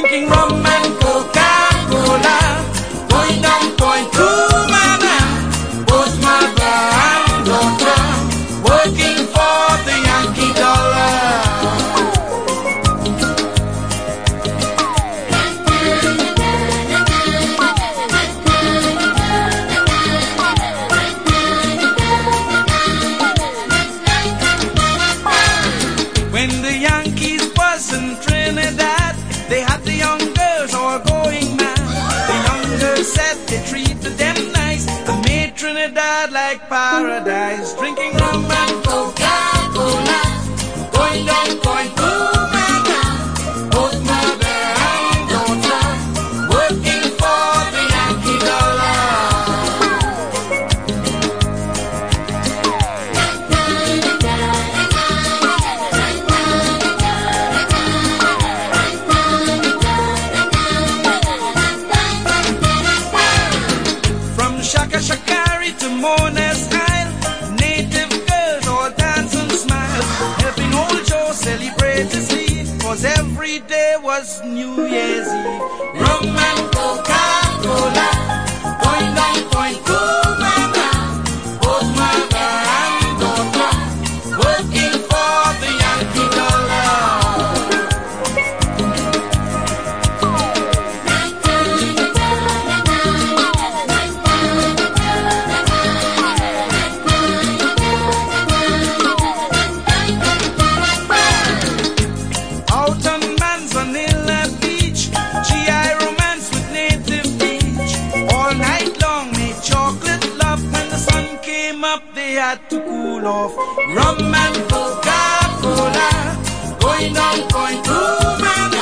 drinking rum and said they treated them nice and made Trinidad like paradise. Drinking rum and Coca-Cola, going down From Shaka Shakari to Mona's Isle, native girls all dance and smile, helping old Joe celebrate his leave, cause every day was New Year's Eve. Rum and Coca-Cola, had to cool off. Rum and Coca-Cola, going down Point Cumana. Both